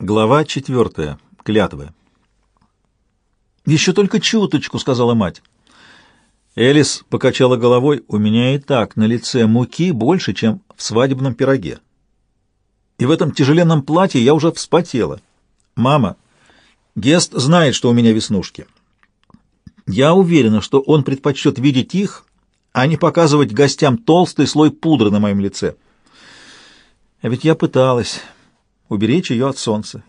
Глава четвертая. Клятвы. «Еще только чуточку», — сказала мать. Элис покачала головой. «У меня и так на лице муки больше, чем в свадебном пироге. И в этом тяжеленном платье я уже вспотела. Мама, Гест знает, что у меня веснушки. Я уверена, что он предпочтет видеть их, а не показывать гостям толстый слой пудры на моем лице. А ведь я пыталась уберечь ее от солнца.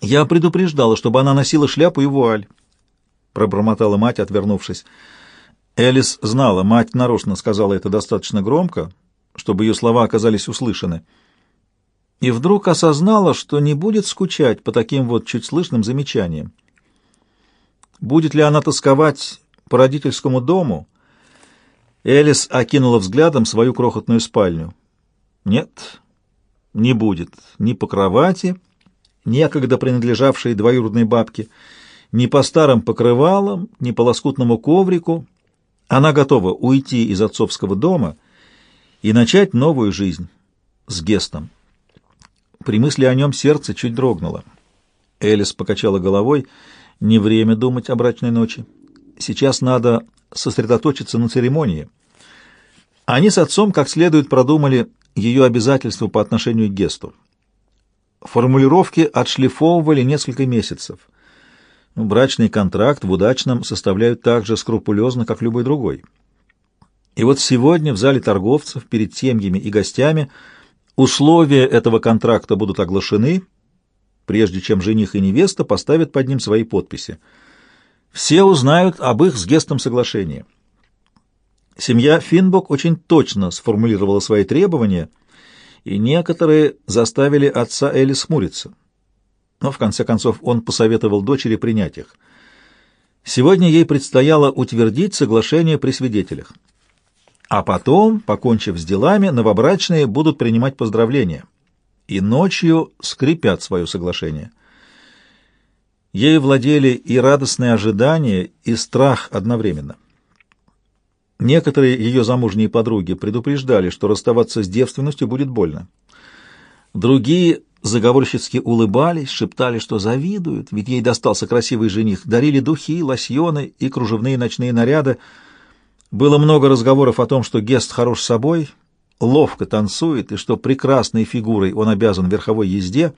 Я предупреждала, чтобы она носила шляпу и вуаль, — пробормотала мать, отвернувшись. Элис знала, мать нарочно сказала это достаточно громко, чтобы ее слова оказались услышаны. И вдруг осознала, что не будет скучать по таким вот чуть слышным замечаниям. Будет ли она тосковать по родительскому дому? Элис окинула взглядом свою крохотную спальню. Нет, не будет ни по кровати, некогда принадлежавшей двоюродной бабке, ни по старым покрывалам, ни по лоскутному коврику. Она готова уйти из отцовского дома и начать новую жизнь с Гестом. При мысли о нем сердце чуть дрогнуло. Элис покачала головой. Не время думать о брачной ночи. Сейчас надо сосредоточиться на церемонии. Они с отцом как следует продумали ее обязательства по отношению к Гесту. Формулировки отшлифовывали несколько месяцев. Ну, брачный контракт в удачном составляют так же скрупулезно, как любой другой. И вот сегодня в зале торговцев перед семьями и гостями условия этого контракта будут оглашены, прежде чем жених и невеста поставят под ним свои подписи. Все узнают об их с Гестом соглашении. Семья Финбок очень точно сформулировала свои требования, и некоторые заставили отца Элли смуриться. Но, в конце концов, он посоветовал дочери принять их. Сегодня ей предстояло утвердить соглашение при свидетелях. А потом, покончив с делами, новобрачные будут принимать поздравления и ночью скрепят свое соглашение. Ей владели и радостные ожидания, и страх одновременно. Некоторые ее замужние подруги предупреждали, что расставаться с девственностью будет больно. Другие заговорщицки улыбались, шептали, что завидуют, ведь ей достался красивый жених, дарили духи, лосьоны и кружевные ночные наряды. Было много разговоров о том, что Гест хорош собой, ловко танцует и что прекрасной фигурой он обязан верховой езде.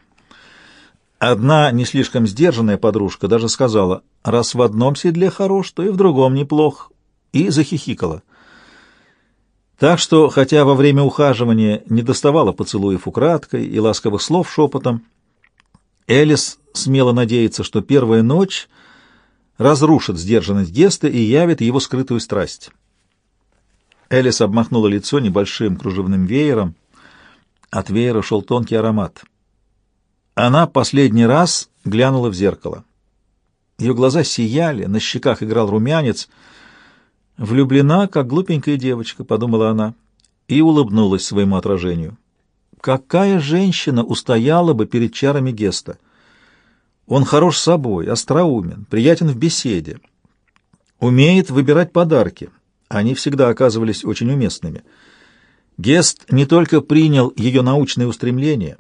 Одна не слишком сдержанная подружка даже сказала, раз в одном седле хорош, то и в другом неплох, и захихикала. Так что, хотя во время ухаживания не доставала поцелуев украдкой и ласковых слов шепотом, Элис смело надеется, что первая ночь разрушит сдержанность Геста и явит его скрытую страсть. Элис обмахнула лицо небольшим кружевным веером. От веера шел тонкий аромат. Она последний раз глянула в зеркало. Ее глаза сияли, на щеках играл румянец — «Влюблена, как глупенькая девочка», — подумала она, и улыбнулась своему отражению. «Какая женщина устояла бы перед чарами Геста? Он хорош собой, остроумен, приятен в беседе, умеет выбирать подарки. Они всегда оказывались очень уместными. Гест не только принял ее научные устремления,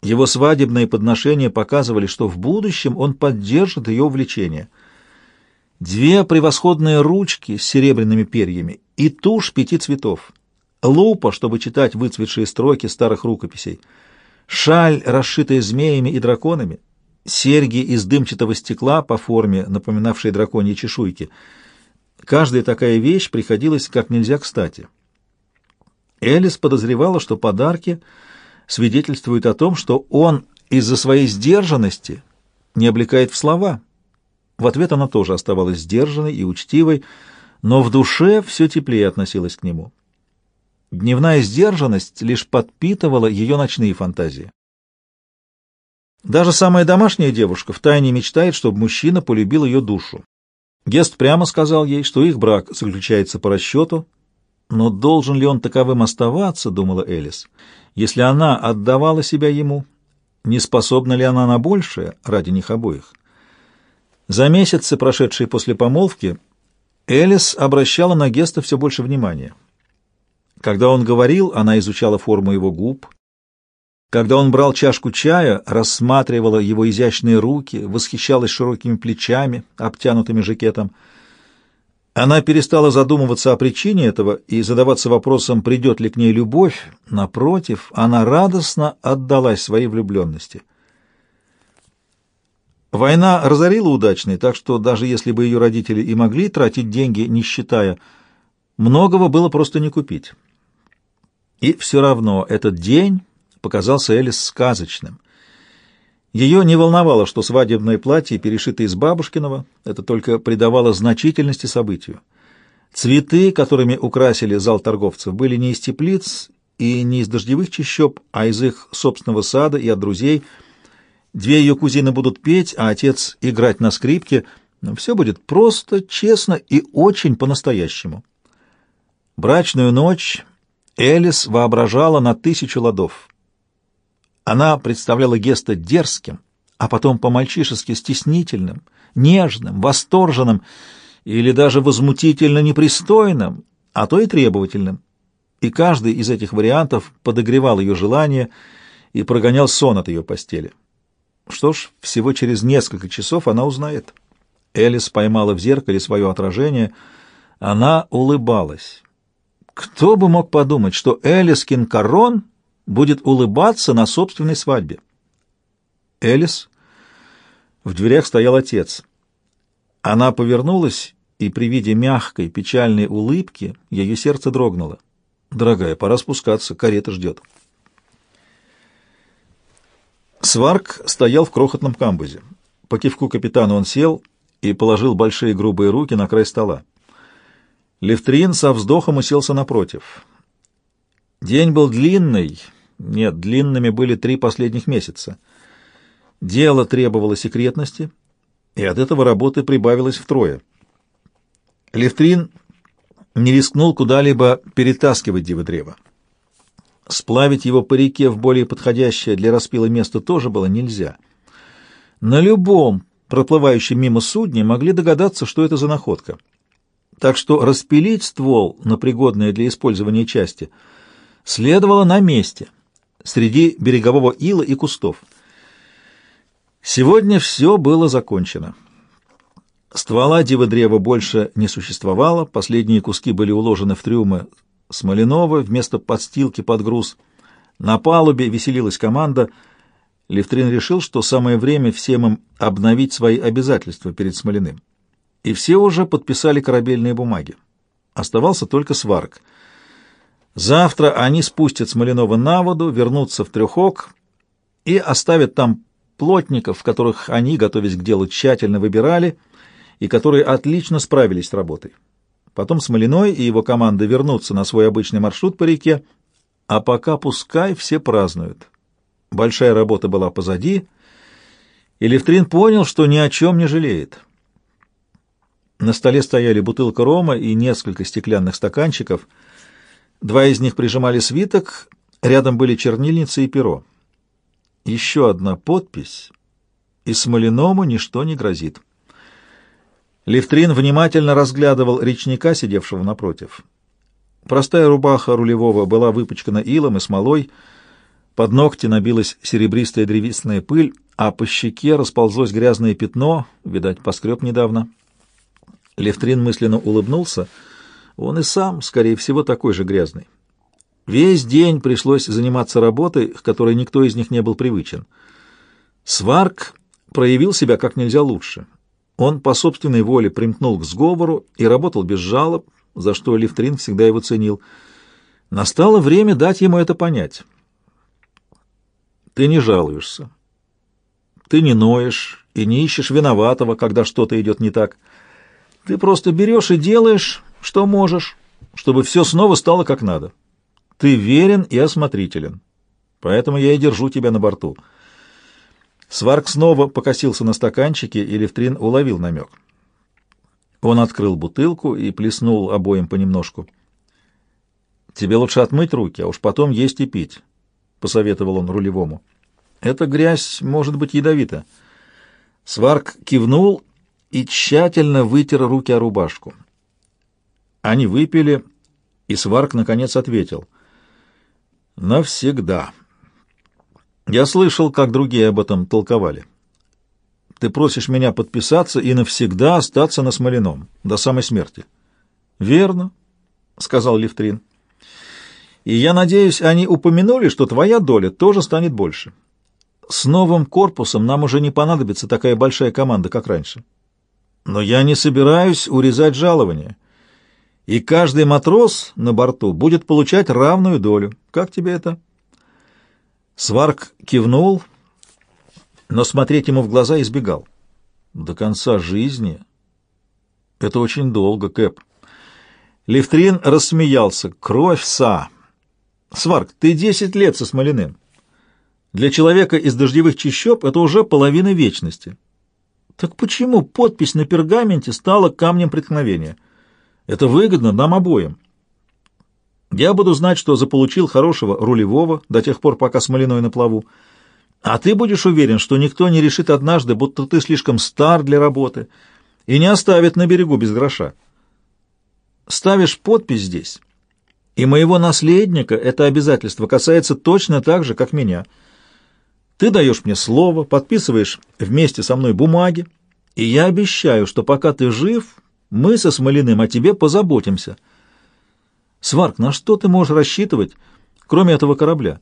его свадебные подношения показывали, что в будущем он поддержит ее увлечение — Две превосходные ручки с серебряными перьями и тушь пяти цветов. Лупа, чтобы читать выцветшие строки старых рукописей. Шаль, расшитая змеями и драконами. Серьги из дымчатого стекла по форме, напоминавшие драконьи чешуйки. Каждая такая вещь приходилась как нельзя кстати. Элис подозревала, что подарки свидетельствуют о том, что он из-за своей сдержанности не облекает в слова — в ответ она тоже оставалась сдержанной и учтивой, но в душе все теплее относилась к нему. Дневная сдержанность лишь подпитывала ее ночные фантазии. Даже самая домашняя девушка втайне мечтает, чтобы мужчина полюбил ее душу. Гест прямо сказал ей, что их брак заключается по расчету, но должен ли он таковым оставаться, думала Элис, если она отдавала себя ему, не способна ли она на большее ради них обоих? За месяцы, прошедшие после помолвки, Элис обращала на Геста все больше внимания. Когда он говорил, она изучала форму его губ, Когда он брал чашку чая, рассматривала его изящные руки, восхищалась широкими плечами, обтянутыми жакетом. Она перестала задумываться о причине этого и задаваться вопросом, придет ли к ней любовь. Напротив, она радостно отдалась своей влюбленности. Война разорила удачной, так что даже если бы ее родители и могли тратить деньги, не считая, многого было просто не купить. И все равно этот день показался Элис сказочным. Ее не волновало, что свадебное платье перешито из бабушкиного, это только придавало значительности событию. Цветы, которыми украсили зал торговцев, были не из теплиц и не из дождевых чащоб, а из их собственного сада и от друзей – Две ее кузины будут петь, а отец играть на скрипке. Все будет просто, честно и очень по-настоящему. Брачную ночь Элис воображала на тысячу ладов. Она представляла Геста дерзким, а потом по-мальчишески стеснительным, нежным, восторженным или даже возмутительно непристойным, а то и требовательным. И каждый из этих вариантов подогревал ее желание и прогонял сон от ее постели. Что ж, всего через несколько часов она узнает. Элис поймала в зеркале свое отражение. Она улыбалась. Кто бы мог подумать, что Элис Кинкарон будет улыбаться на собственной свадьбе? Элис? В дверях стоял отец. Она повернулась, и при виде мягкой, печальной улыбки ее сердце дрогнуло. «Дорогая, пора спускаться, карета ждет». Сварк стоял в крохотном камбузе. По кивку капитана он сел и положил большие грубые руки на край стола. Левтрин со вздохом уселся напротив. День был длинный, нет, длинными были три последних месяца. Дело требовало секретности, и от этого работы прибавилось втрое. Левтрин не рискнул куда-либо перетаскивать дивы-древа. Сплавить его по реке в более подходящее для распила место тоже было нельзя. На любом проплывающем мимо судне могли догадаться, что это за находка. Так что распилить ствол на пригодные для использования части следовало на месте, среди берегового ила и кустов. Сегодня все было закончено. Ствола дива-древа больше не существовало, последние куски были уложены в трюмы Смоленова вместо подстилки под груз. На палубе веселилась команда. Левтрин решил, что самое время всем им обновить свои обязательства перед Смолиным. И все уже подписали корабельные бумаги. Оставался только сварк. Завтра они спустят Смоленова на воду, вернутся в Трехок и оставят там плотников, которых они, готовясь к делу, тщательно выбирали и которые отлично справились с работой. Потом Смолиной и его команда вернутся на свой обычный маршрут по реке, а пока пускай все празднуют. Большая работа была позади, и Левтрин понял, что ни о чем не жалеет. На столе стояли бутылка рома и несколько стеклянных стаканчиков. Два из них прижимали свиток, рядом были чернильница и перо. Еще одна подпись, и Смолиному ничто не грозит. Левтрин внимательно разглядывал речника, сидевшего напротив. Простая рубаха рулевого была выпачкана илом и смолой, под ногти набилась серебристая древесная пыль, а по щеке расползлось грязное пятно, видать, поскреб недавно. Левтрин мысленно улыбнулся. Он и сам, скорее всего, такой же грязный. Весь день пришлось заниматься работой, к которой никто из них не был привычен. Сварк проявил себя как нельзя лучше — он по собственной воле примкнул к сговору и работал без жалоб, за что Лифтрин всегда его ценил. Настало время дать ему это понять. Ты не жалуешься. Ты не ноешь и не ищешь виноватого, когда что-то идет не так. Ты просто берешь и делаешь, что можешь, чтобы все снова стало как надо. Ты верен и осмотрителен. Поэтому я и держу тебя на борту. Сварк снова покосился на стаканчике, и Левтрин уловил намек. Он открыл бутылку и плеснул обоим понемножку. «Тебе лучше отмыть руки, а уж потом есть и пить», — посоветовал он рулевому. «Эта грязь может быть ядовита». Сварк кивнул и тщательно вытер руки о рубашку. Они выпили, и Сварк наконец ответил. «Навсегда». Я слышал, как другие об этом толковали. Ты просишь меня подписаться и навсегда остаться на Смолином, до самой смерти. Верно, — сказал Левтрин. И я надеюсь, они упомянули, что твоя доля тоже станет больше. С новым корпусом нам уже не понадобится такая большая команда, как раньше. Но я не собираюсь урезать жалование. И каждый матрос на борту будет получать равную долю. Как тебе это? Сварк кивнул, но смотреть ему в глаза избегал. До конца жизни? Это очень долго, Кэп. Левтрин рассмеялся. Кровь, са! Сварк, ты десять лет со Смолиным. Для человека из дождевых чащоб это уже половина вечности. Так почему подпись на пергаменте стала камнем преткновения? Это выгодно нам обоим. Я буду знать, что заполучил хорошего рулевого до тех пор, пока Смолиной на плаву, а ты будешь уверен, что никто не решит однажды, будто ты слишком стар для работы и не оставит на берегу без гроша. Ставишь подпись здесь, и моего наследника это обязательство касается точно так же, как меня — ты даешь мне слово, подписываешь вместе со мной бумаги, и я обещаю, что пока ты жив, мы со Смолиным о тебе позаботимся. Сварк, на что ты можешь рассчитывать, кроме этого корабля?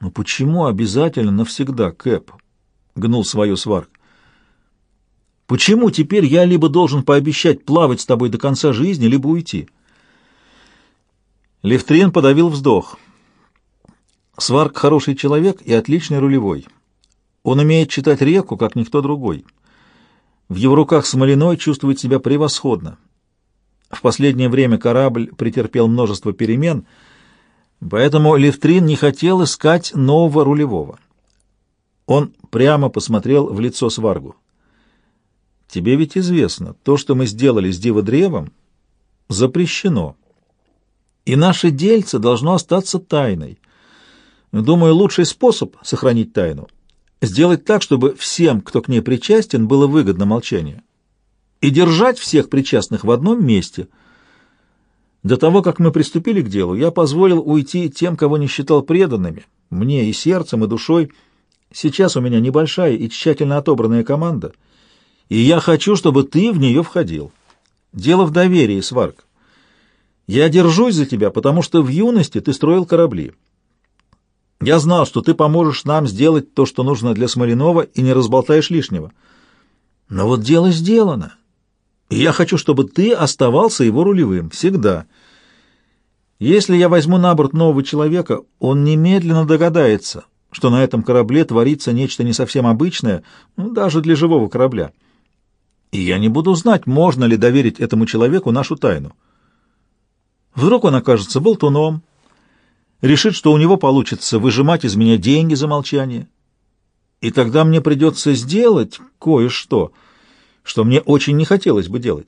Ну почему обязательно навсегда, Кэп? Гнул свою Сварк. Почему теперь я либо должен пообещать плавать с тобой до конца жизни, либо уйти? Левтрин подавил вздох. Сварк хороший человек и отличный рулевой. Он умеет читать реку, как никто другой. В его руках Смолиной чувствует себя превосходно. В последнее время корабль претерпел множество перемен, поэтому Левтрин не хотел искать нового рулевого. Он прямо посмотрел в лицо Сваргу. «Тебе ведь известно, то, что мы сделали с Диводревом, запрещено, и наше дельце должно остаться тайной». Думаю, лучший способ сохранить тайну — сделать так, чтобы всем, кто к ней причастен, было выгодно молчание. И держать всех причастных в одном месте. До того, как мы приступили к делу, я позволил уйти тем, кого не считал преданными, мне и сердцем, и душой. Сейчас у меня небольшая и тщательно отобранная команда, и я хочу, чтобы ты в нее входил. Дело в доверии, Сварк. Я держусь за тебя, потому что в юности ты строил корабли. Я знал, что ты поможешь нам сделать то, что нужно для Смоленова, и не разболтаешь лишнего. Но вот дело сделано. Я хочу, чтобы ты оставался его рулевым. Всегда. Если я возьму на борт нового человека, он немедленно догадается, что на этом корабле творится нечто не совсем обычное, ну, даже для живого корабля. И я не буду знать, можно ли доверить этому человеку нашу тайну. Вдруг он окажется болтуном, решит, что у него получится выжимать из меня деньги за молчание. И тогда мне придется сделать кое-что, что мне очень не хотелось бы делать.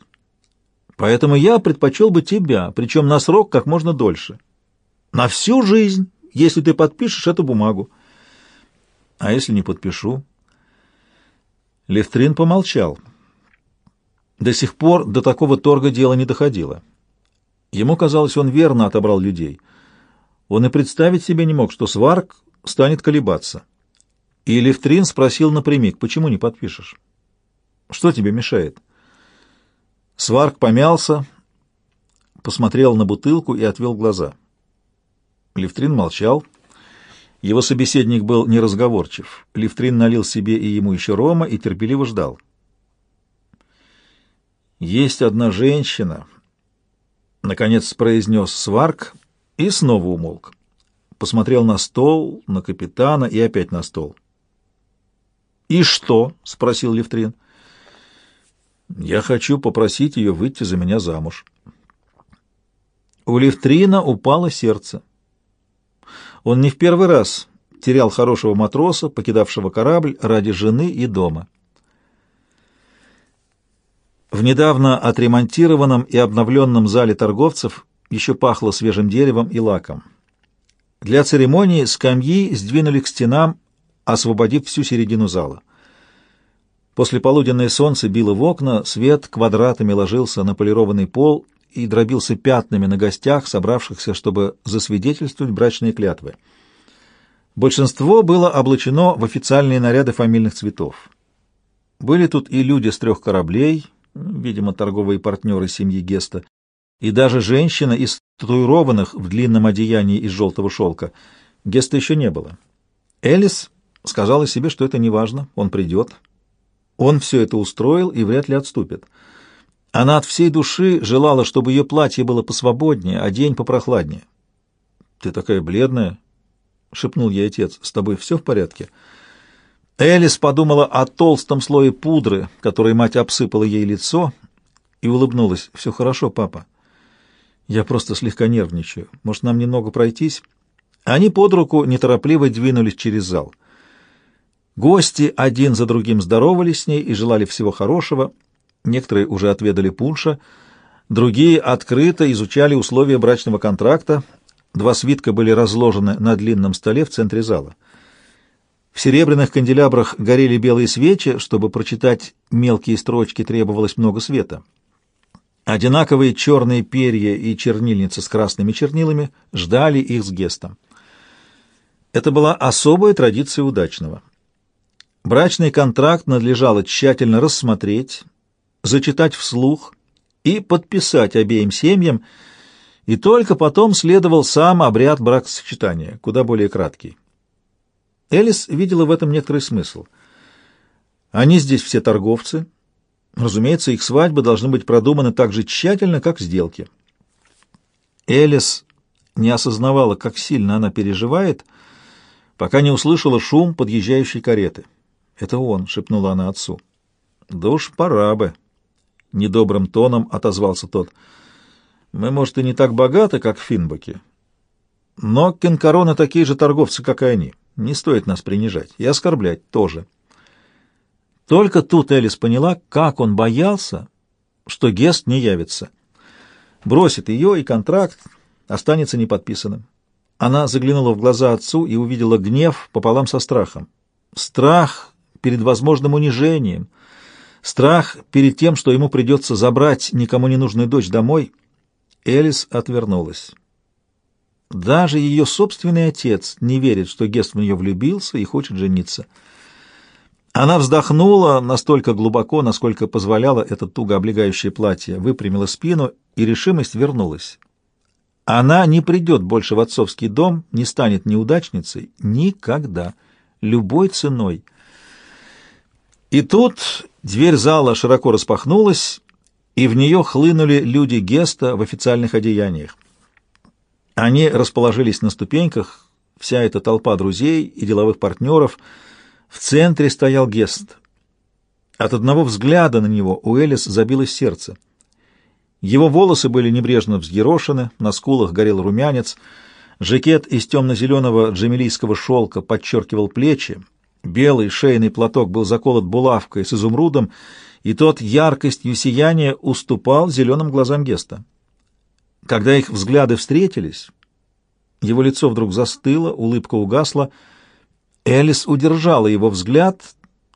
Поэтому я предпочел бы тебя, причем на срок как можно дольше. На всю жизнь, если ты подпишешь эту бумагу. А если не подпишу? Левтрин помолчал. До сих пор до такого торга дело не доходило. Ему казалось, он верно отобрал людей — он и представить себе не мог, что Сварк станет колебаться. И Левтрин спросил напрямик, почему не подпишешь? Что тебе мешает? Сварк помялся, посмотрел на бутылку и отвел глаза. Левтрин молчал. Его собеседник был неразговорчив. Левтрин налил себе и ему еще рома и терпеливо ждал. «Есть одна женщина», — наконец произнес Сварк, — и снова умолк. Посмотрел на стол, на капитана и опять на стол. «И что?» — спросил Левтрин. «Я хочу попросить ее выйти за меня замуж». У Левтрина упало сердце. Он не в первый раз терял хорошего матроса, покидавшего корабль ради жены и дома. В недавно отремонтированном и обновленном зале торговцев еще пахло свежим деревом и лаком. Для церемонии скамьи сдвинули к стенам, освободив всю середину зала. После полуденное солнце било в окна, свет квадратами ложился на полированный пол и дробился пятнами на гостях, собравшихся, чтобы засвидетельствовать брачные клятвы. Большинство было облачено в официальные наряды фамильных цветов. Были тут и люди с трех кораблей, видимо, торговые партнеры семьи Геста, и даже женщина из татуированных в длинном одеянии из желтого шелка. Геста еще не было. Элис сказала себе, что это не важно, он придет. Он все это устроил и вряд ли отступит. Она от всей души желала, чтобы ее платье было посвободнее, а день попрохладнее. «Ты такая бледная», — шепнул ей отец, — «с тобой все в порядке?» Элис подумала о толстом слое пудры, которой мать обсыпала ей лицо, и улыбнулась. «Все хорошо, папа. Я просто слегка нервничаю. Может, нам немного пройтись?» Они под руку неторопливо двинулись через зал. Гости один за другим здоровались с ней и желали всего хорошего. Некоторые уже отведали пунша, другие открыто изучали условия брачного контракта. Два свитка были разложены на длинном столе в центре зала. В серебряных канделябрах горели белые свечи, чтобы прочитать мелкие строчки требовалось много света. Одинаковые черные перья и чернильницы с красными чернилами ждали их с гестом. Это была особая традиция удачного. Брачный контракт надлежало тщательно рассмотреть, зачитать вслух и подписать обеим семьям, и только потом следовал сам обряд бракосочетания, куда более краткий. Элис видела в этом некоторый смысл. Они здесь все торговцы. Разумеется, их свадьбы должны быть продуманы так же тщательно, как сделки. Элис не осознавала, как сильно она переживает, пока не услышала шум подъезжающей кареты. «Это он», — шепнула она отцу. «Да уж пора бы», — недобрым тоном отозвался тот. «Мы, может, и не так богаты, как Финбоки, но кенкароны такие же торговцы, как и они». Не стоит нас принижать и оскорблять тоже. Только тут Элис поняла, как он боялся, что Гест не явится. Бросит ее, и контракт останется неподписанным. Она заглянула в глаза отцу и увидела гнев пополам со страхом. Страх перед возможным унижением, страх перед тем, что ему придется забрать никому не нужную дочь домой. Элис отвернулась. Даже ее собственный отец не верит, что Гест в нее влюбился и хочет жениться. Она вздохнула настолько глубоко, насколько позволяло это туго облегающее платье, выпрямила спину, и решимость вернулась. Она не придет больше в отцовский дом, не станет неудачницей. Никогда. Любой ценой. И тут дверь зала широко распахнулась, и в нее хлынули люди Геста в официальных одеяниях. Они расположились на ступеньках, вся эта толпа друзей и деловых партнеров. В центре стоял Гест. От одного взгляда на него у Элис забилось сердце. Его волосы были небрежно взъерошены, на скулах горел румянец, жакет из темно-зеленого джемилийского шелка подчеркивал плечи, белый шейный платок был заколот булавкой с изумрудом, и тот яркостью сияния уступал зеленым глазам Геста. Когда их взгляды встретились, его лицо вдруг застыло, улыбка угасла. Элис удержала его взгляд,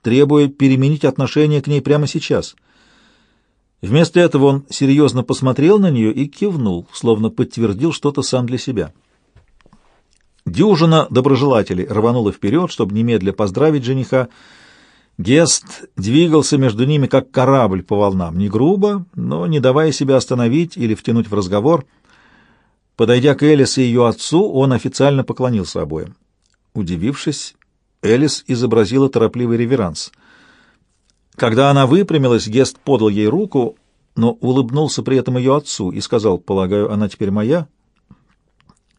требуя переменить отношение к ней прямо сейчас. Вместо этого он серьезно посмотрел на нее и кивнул, словно подтвердил что-то сам для себя. Дюжина доброжелателей рванула вперед, чтобы немедля поздравить жениха, Гест двигался между ними, как корабль по волнам, не грубо, но не давая себя остановить или втянуть в разговор. Подойдя к Элис и ее отцу, он официально поклонился обоим. Удивившись, Элис изобразила торопливый реверанс. Когда она выпрямилась, Гест подал ей руку, но улыбнулся при этом ее отцу и сказал, «Полагаю, она теперь моя?»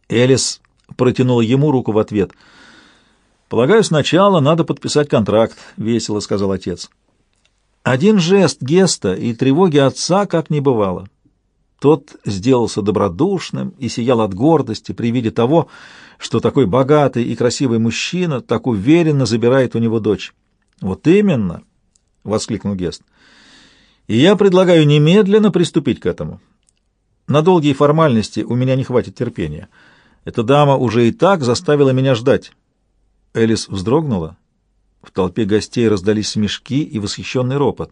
Элис протянула ему руку в ответ — «Полагаю, сначала надо подписать контракт», — весело сказал отец. Один жест Геста и тревоги отца как не бывало. Тот сделался добродушным и сиял от гордости при виде того, что такой богатый и красивый мужчина так уверенно забирает у него дочь. «Вот именно!» — воскликнул Гест. «И я предлагаю немедленно приступить к этому. На долгие формальности у меня не хватит терпения. Эта дама уже и так заставила меня ждать». Элис вздрогнула. В толпе гостей раздались смешки и восхищенный ропот.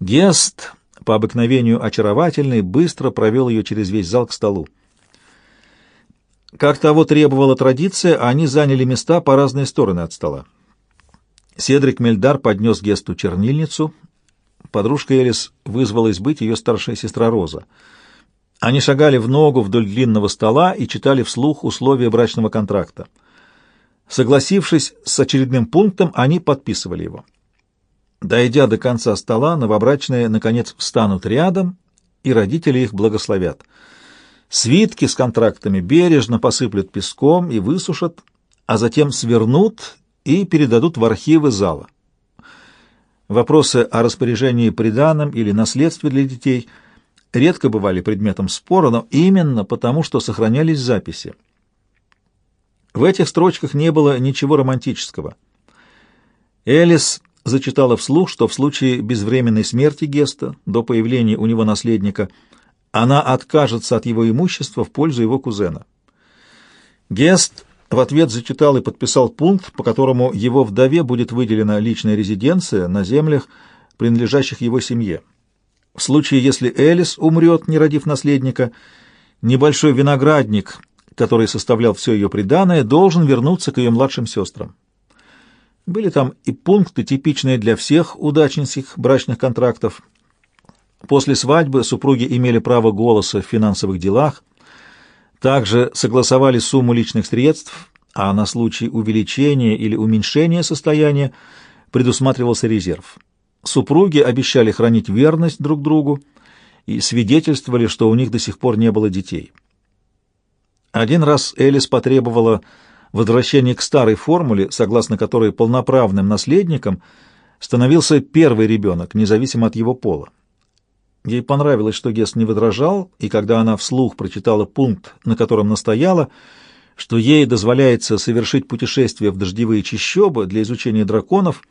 Гест, по обыкновению очаровательный, быстро провел ее через весь зал к столу. Как того требовала традиция, они заняли места по разные стороны от стола. Седрик Мельдар поднес Гесту чернильницу. Подружка Элис вызвалась быть ее старшая сестра Роза. Они шагали в ногу вдоль длинного стола и читали вслух условия брачного контракта. Согласившись с очередным пунктом, они подписывали его. Дойдя до конца стола, новобрачные, наконец, встанут рядом, и родители их благословят. Свитки с контрактами бережно посыплют песком и высушат, а затем свернут и передадут в архивы зала. Вопросы о распоряжении приданом или наследстве для детей редко бывали предметом спора, но именно потому, что сохранялись записи. В этих строчках не было ничего романтического. Элис зачитала вслух, что в случае безвременной смерти Геста, до появления у него наследника, она откажется от его имущества в пользу его кузена. Гест в ответ зачитал и подписал пункт, по которому его вдове будет выделена личная резиденция на землях, принадлежащих его семье. В случае, если Элис умрет, не родив наследника, небольшой виноградник, который составлял все ее приданое, должен вернуться к ее младшим сестрам. Были там и пункты, типичные для всех удачницких брачных контрактов. После свадьбы супруги имели право голоса в финансовых делах, также согласовали сумму личных средств, а на случай увеличения или уменьшения состояния предусматривался резерв. Супруги обещали хранить верность друг другу и свидетельствовали, что у них до сих пор не было детей. Один раз Элис потребовала возвращения к старой формуле, согласно которой полноправным наследником становился первый ребенок, независимо от его пола. Ей понравилось, что Гест не возражал, и когда она вслух прочитала пункт, на котором настояла, что ей дозволяется совершить путешествие в дождевые чащобы для изучения драконов,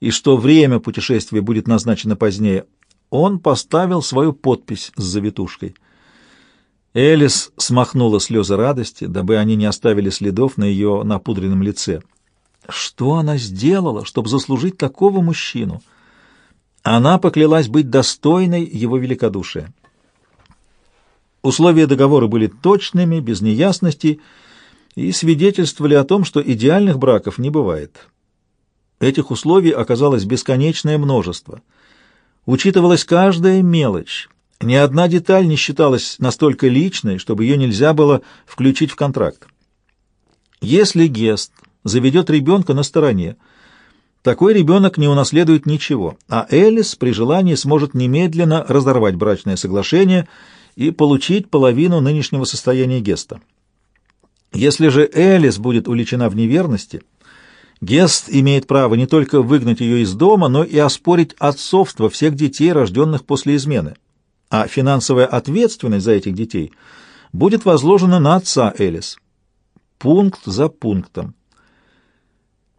и что время путешествия будет назначено позднее, он поставил свою подпись с завитушкой. Элис смахнула слезы радости, дабы они не оставили следов на ее напудренном лице. Что она сделала, чтобы заслужить такого мужчину? — она поклялась быть достойной его великодушия. Условия договора были точными, без неясностей, и свидетельствовали о том, что идеальных браков не бывает. Этих условий оказалось бесконечное множество. Учитывалась каждая мелочь. Ни одна деталь не считалась настолько личной, чтобы ее нельзя было включить в контракт. Если Гест заведет ребенка на стороне, такой ребенок не унаследует ничего, а Элис при желании сможет немедленно разорвать брачное соглашение и получить половину нынешнего состояния Геста. Если же Элис будет уличена в неверности, Гест имеет право не только выгнать ее из дома, но и оспорить отцовство всех детей, рожденных после измены. А финансовая ответственность за этих детей будет возложена на отца Элис. Пункт за пунктом.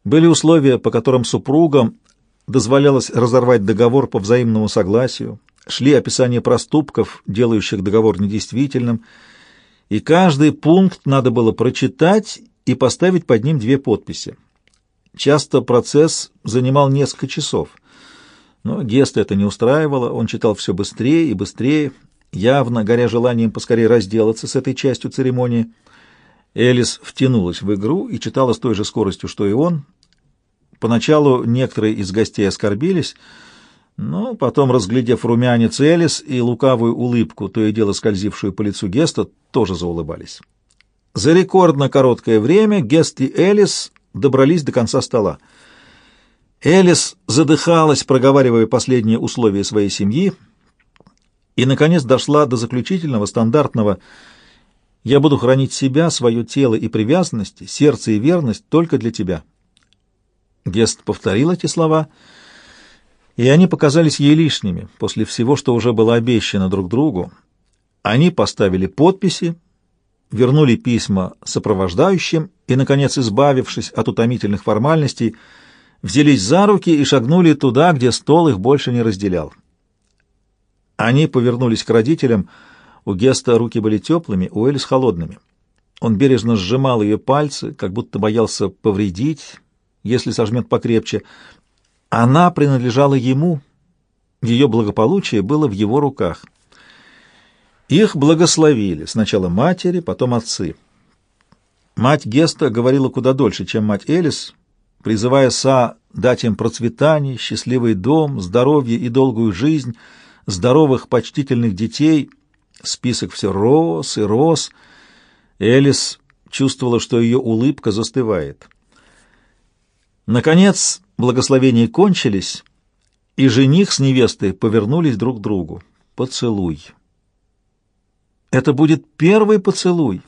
Были условия, по которым супругам дозволялось разорвать договор по взаимному согласию, шли описания проступков, делающих договор недействительным, и каждый пункт надо было прочитать и поставить под ним две подписи. Часто процесс занимал несколько часов, но Геста это не устраивало, он читал все быстрее и быстрее, явно горя желанием поскорее разделаться с этой частью церемонии. Элис втянулась в игру и читала с той же скоростью, что и он, Поначалу некоторые из гостей оскорбились, но потом, разглядев румянец Элис и лукавую улыбку, то и дело скользившую по лицу Геста, тоже заулыбались. За рекордно короткое время Гест и Элис добрались до конца стола. Элис задыхалась, проговаривая последние условия своей семьи, и, наконец, дошла до заключительного, стандартного «Я буду хранить себя, свое тело и привязанности, сердце и верность только для тебя». Гест повторил эти слова, и они показались ей лишними после всего, что уже было обещано друг другу. Они поставили подписи, вернули письма сопровождающим и, наконец, избавившись от утомительных формальностей, взялись за руки и шагнули туда, где стол их больше не разделял. Они повернулись к родителям. У Геста руки были теплыми, у Элис холодными. Он бережно сжимал ее пальцы, как будто боялся повредить, если сожмет покрепче. Она принадлежала ему, ее благополучие было в его руках. Их благословили, сначала матери, потом отцы. Мать Геста говорила куда дольше, чем мать Элис, призывая Са дать им процветание, счастливый дом, здоровье и долгую жизнь, здоровых почтительных детей. Список все рос и рос. Элис чувствовала, что ее улыбка застывает. Наконец, благословения кончились, и жених с невестой повернулись друг к другу. Поцелуй. Это будет первый поцелуй.